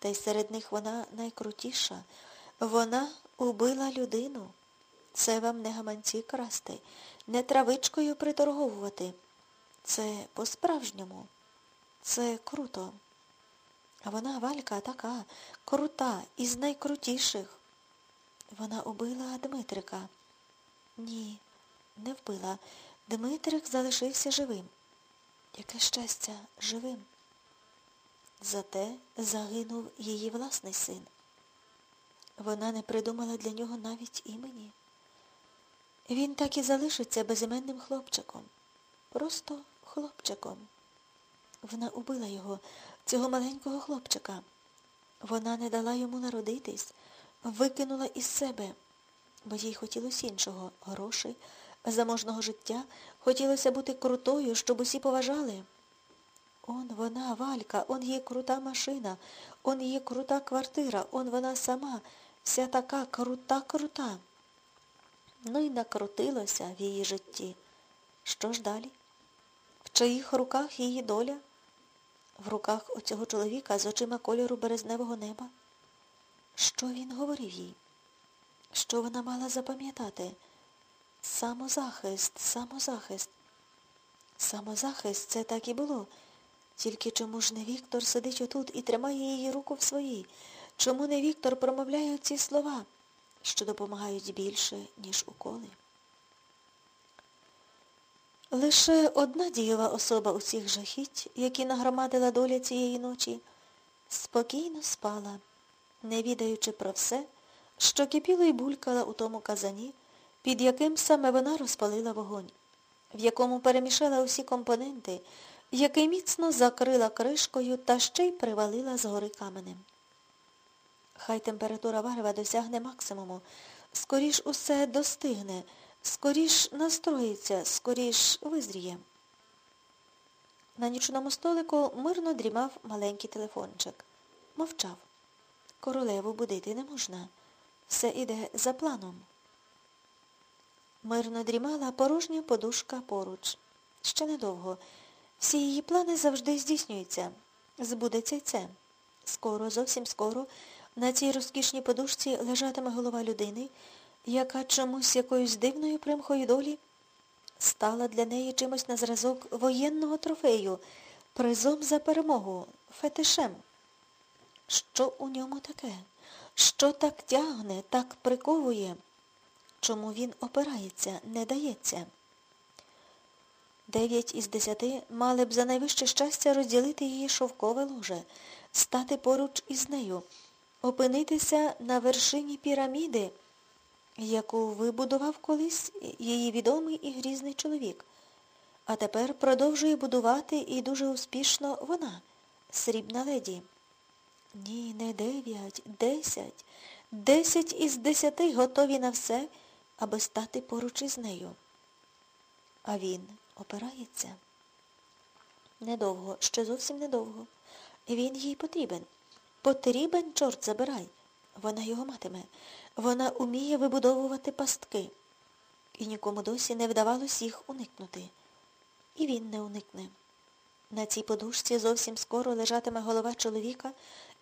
Та й серед них вона найкрутіша. Вона убила людину. Це вам не гаманці красти, не травичкою приторговувати. Це по-справжньому. Це круто. А вона, Валька, така, крута, із найкрутіших. Вона убила Дмитрика. Ні, не вбила. Дмитрик залишився живим. Яке щастя, живим. Зате загинув її власний син. Вона не придумала для нього навіть імені. Він так і залишиться безіменним хлопчиком. Просто хлопчиком. Вона убила його, цього маленького хлопчика. Вона не дала йому народитись, викинула із себе, бо їй хотілося іншого грошей, заможного життя, хотілося бути крутою, щоб усі поважали. Он вона, Валька, он її крута машина, он її крута квартира, он вона сама, вся така крута-крута. Ну і накрутилося в її житті. Що ж далі? В чиїх руках її доля? В руках оцього чоловіка з очима кольору березневого неба? Що він говорив їй? Що вона мала запам'ятати? Самозахист, самозахист. Самозахист це так і було. Тільки чому ж не Віктор сидить отут і тримає її руку в своїй? Чому не Віктор промовляє ці слова, що допомагають більше, ніж уколи? Лише одна дієва особа усіх жахіть, які нагромадила доля цієї ночі, спокійно спала, не відаючи про все, що кипіло й булькала у тому казані, під яким саме вона розпалила вогонь, в якому перемішала усі компоненти, який міцно закрила кришкою та ще й привалила згори каменем. Хай температура варева досягне максимуму, скоріш усе достигне, скоріш настроїться, скоріш визріє. На нічному столику мирно дрімав маленький телефончик. Мовчав. Королеву будити не можна. Все іде за планом. Мирно дрімала порожня подушка поруч. Ще недовго. Всі її плани завжди здійснюються. Збудеться й це. Скоро, зовсім скоро, на цій розкішній подушці лежатиме голова людини, яка чомусь якоюсь дивною примхою долі стала для неї чимось на зразок воєнного трофею, призом за перемогу, фетишем. Що у ньому таке? Що так тягне, так приковує? Чому він опирається, не дається? Дев'ять із десяти мали б за найвище щастя розділити її шовкове ложе, стати поруч із нею, опинитися на вершині піраміди, яку вибудував колись її відомий і грізний чоловік. А тепер продовжує будувати і дуже успішно вона, срібна леді. Ні, не дев'ять, десять. Десять із десяти готові на все, аби стати поруч із нею. А він опирається. Недовго, ще зовсім недовго. Він їй потрібен. Потрібен, чорт забирай. Вона його матиме. Вона уміє вибудовувати пастки. І нікому досі не вдавалось їх уникнути. І він не уникне. На цій подушці зовсім скоро лежатиме голова чоловіка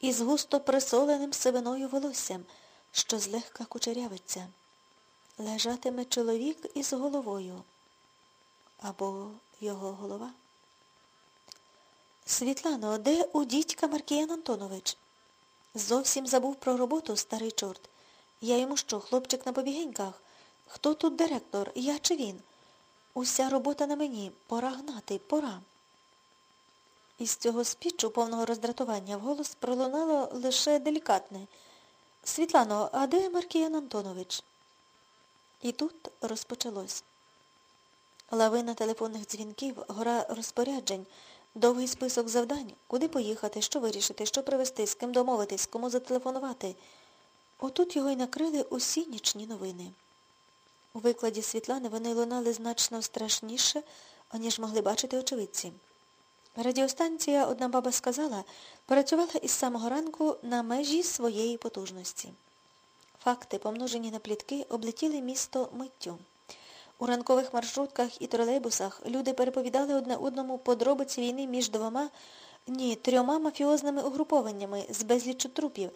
із густо присоленим сивиною волоссям, що злегка кучерявиться. Лежатиме чоловік із головою. Або його голова. Світлано, де у дідька Маркіян Антонович? Зовсім забув про роботу, старий чорт. Я йому що, хлопчик на побігеньках? Хто тут директор? Я чи він? Уся робота на мені. Пора гнати, пора. Із цього спічу повного роздратування вголос пролунало лише делікатне. Світлано, а де Маркіян Антонович? І тут розпочалось. Лавина телефонних дзвінків, гора розпоряджень, довгий список завдань, куди поїхати, що вирішити, що привезти, з ким домовитись, кому зателефонувати. Отут його й накрили усі нічні новини. У викладі Світлани вони лунали значно страшніше, аніж могли бачити очевидці. Радіостанція, одна баба сказала, працювала із самого ранку на межі своєї потужності. Факти, помножені на плітки, облетіли місто миттю. У ранкових маршрутках і тролейбусах люди переповідали одне одному подробиці війни між двома Ні, трьома мафіозними угрупованнями з безліччю трупів,